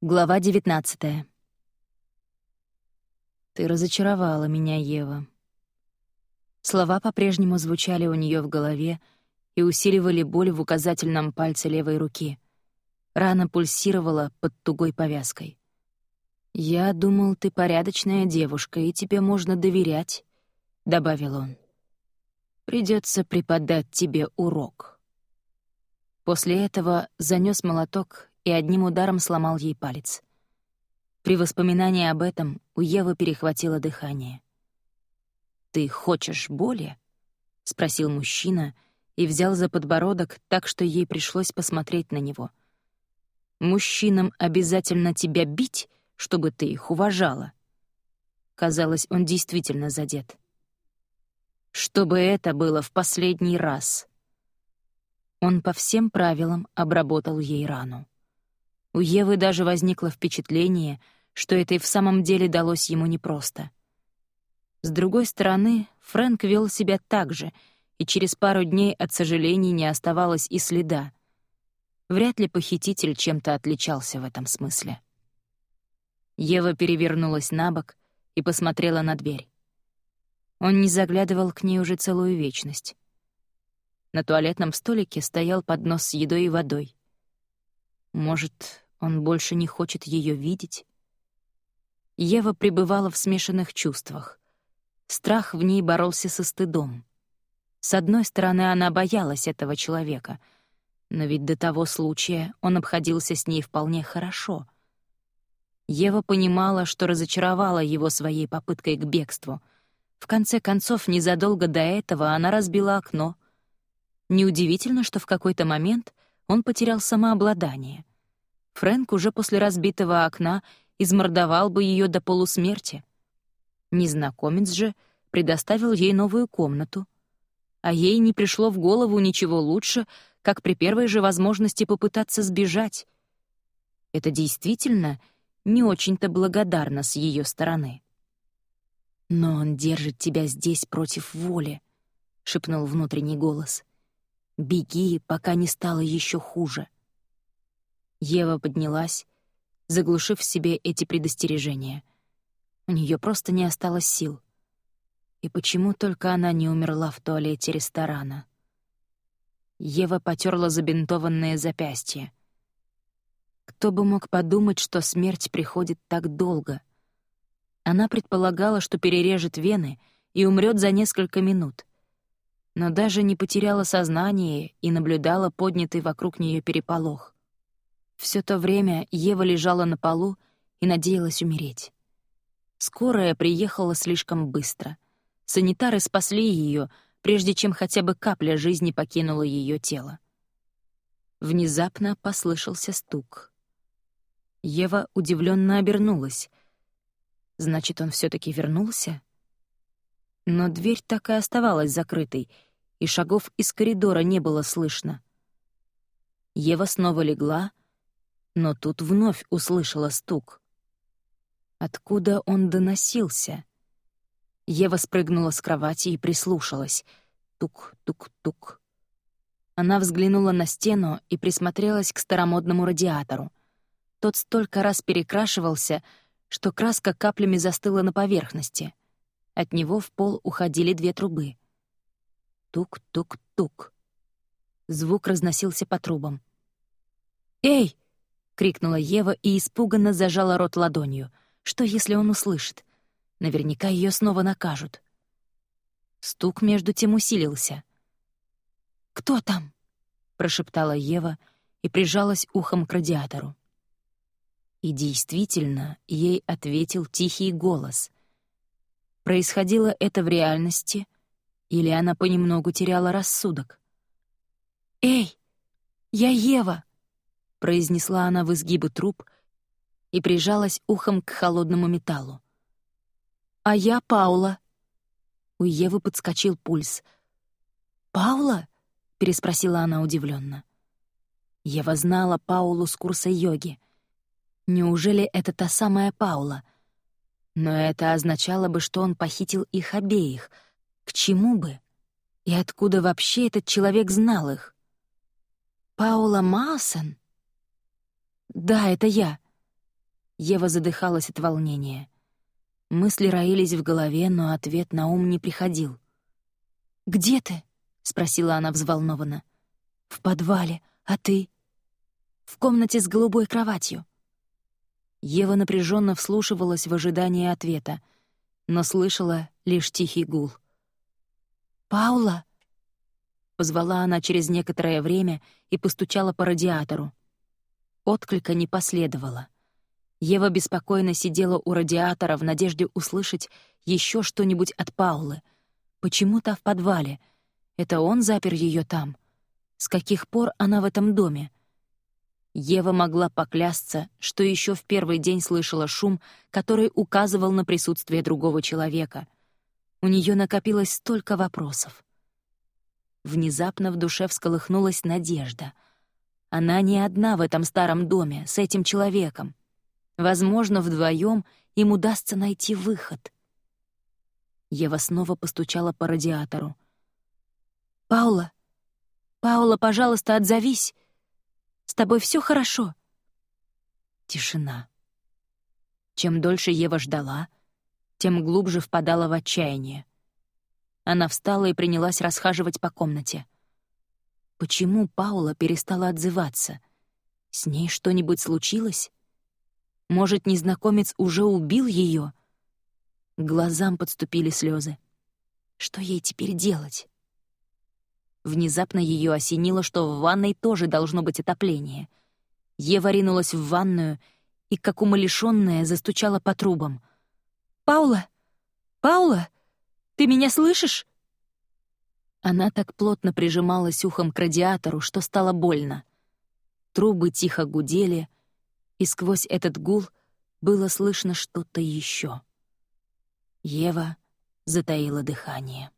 Глава 19 «Ты разочаровала меня, Ева». Слова по-прежнему звучали у нее в голове и усиливали боль в указательном пальце левой руки. Рана пульсировала под тугой повязкой. «Я думал, ты порядочная девушка, и тебе можно доверять», — добавил он. Придется преподать тебе урок». После этого занёс молоток и одним ударом сломал ей палец. При воспоминании об этом у Евы перехватило дыхание. «Ты хочешь боли?» — спросил мужчина и взял за подбородок так, что ей пришлось посмотреть на него. «Мужчинам обязательно тебя бить, чтобы ты их уважала». Казалось, он действительно задет. «Чтобы это было в последний раз». Он по всем правилам обработал ей рану. У Евы даже возникло впечатление, что это и в самом деле далось ему непросто. С другой стороны, Фрэнк вел себя так же, и через пару дней от сожалений не оставалось и следа. Вряд ли похититель чем-то отличался в этом смысле. Ева перевернулась на бок и посмотрела на дверь. Он не заглядывал к ней уже целую вечность. На туалетном столике стоял поднос с едой и водой. Может, он больше не хочет ее видеть? Ева пребывала в смешанных чувствах. Страх в ней боролся со стыдом. С одной стороны, она боялась этого человека, но ведь до того случая он обходился с ней вполне хорошо. Ева понимала, что разочаровала его своей попыткой к бегству. В конце концов, незадолго до этого она разбила окно. Неудивительно, что в какой-то момент он потерял самообладание. Фрэнк уже после разбитого окна измордовал бы ее до полусмерти. Незнакомец же предоставил ей новую комнату, а ей не пришло в голову ничего лучше, как при первой же возможности попытаться сбежать. Это действительно не очень-то благодарно с ее стороны. «Но он держит тебя здесь против воли», — шепнул внутренний голос. «Беги, пока не стало еще хуже». Ева поднялась, заглушив в себе эти предостережения. У нее просто не осталось сил. И почему только она не умерла в туалете ресторана? Ева потерла забинтованное запястье. Кто бы мог подумать, что смерть приходит так долго? Она предполагала, что перережет вены и умрет за несколько минут. Но даже не потеряла сознание и наблюдала поднятый вокруг нее переполох. Все то время Ева лежала на полу и надеялась умереть. Скорая приехала слишком быстро. Санитары спасли ее, прежде чем хотя бы капля жизни покинула ее тело. Внезапно послышался стук. Ева удивленно обернулась. Значит, он все таки вернулся? Но дверь так и оставалась закрытой, и шагов из коридора не было слышно. Ева снова легла, но тут вновь услышала стук. Откуда он доносился? Ева спрыгнула с кровати и прислушалась. Тук-тук-тук. Она взглянула на стену и присмотрелась к старомодному радиатору. Тот столько раз перекрашивался, что краска каплями застыла на поверхности. От него в пол уходили две трубы. Тук-тук-тук. Звук разносился по трубам. «Эй!» крикнула Ева и испуганно зажала рот ладонью. Что, если он услышит? Наверняка ее снова накажут. Стук между тем усилился. «Кто там?» — прошептала Ева и прижалась ухом к радиатору. И действительно, ей ответил тихий голос. Происходило это в реальности, или она понемногу теряла рассудок? «Эй, я Ева!» — произнесла она в изгибы труб и прижалась ухом к холодному металлу. «А я Паула». У Евы подскочил пульс. «Паула?» — переспросила она удивленно. Ева знала Паулу с курса йоги. Неужели это та самая Паула? Но это означало бы, что он похитил их обеих. К чему бы? И откуда вообще этот человек знал их? Паула Маасен? «Да, это я». Ева задыхалась от волнения. Мысли роились в голове, но ответ на ум не приходил. «Где ты?» — спросила она взволнованно. «В подвале. А ты?» «В комнате с голубой кроватью». Ева напряженно вслушивалась в ожидании ответа, но слышала лишь тихий гул. «Паула?» Позвала она через некоторое время и постучала по радиатору. Отклика не последовало. Ева беспокойно сидела у радиатора в надежде услышать еще что-нибудь от Паулы. Почему-то в подвале. Это он запер ее там. С каких пор она в этом доме? Ева могла поклясться, что еще в первый день слышала шум, который указывал на присутствие другого человека. У нее накопилось столько вопросов. Внезапно в душе всколыхнулась надежда. Она не одна в этом старом доме, с этим человеком. Возможно, вдвоем им удастся найти выход. Ева снова постучала по радиатору. «Паула! Паула, пожалуйста, отзовись! С тобой все хорошо!» Тишина. Чем дольше Ева ждала, тем глубже впадала в отчаяние. Она встала и принялась расхаживать по комнате. Почему Паула перестала отзываться? С ней что-нибудь случилось? Может, незнакомец уже убил ее? глазам подступили слезы. Что ей теперь делать? Внезапно ее осенило, что в ванной тоже должно быть отопление. Ева ринулась в ванную и, как умалишённая, застучала по трубам. «Паула! Паула!» Ты меня слышишь?» Она так плотно прижималась ухом к радиатору, что стало больно. Трубы тихо гудели, и сквозь этот гул было слышно что-то еще. Ева затаила дыхание.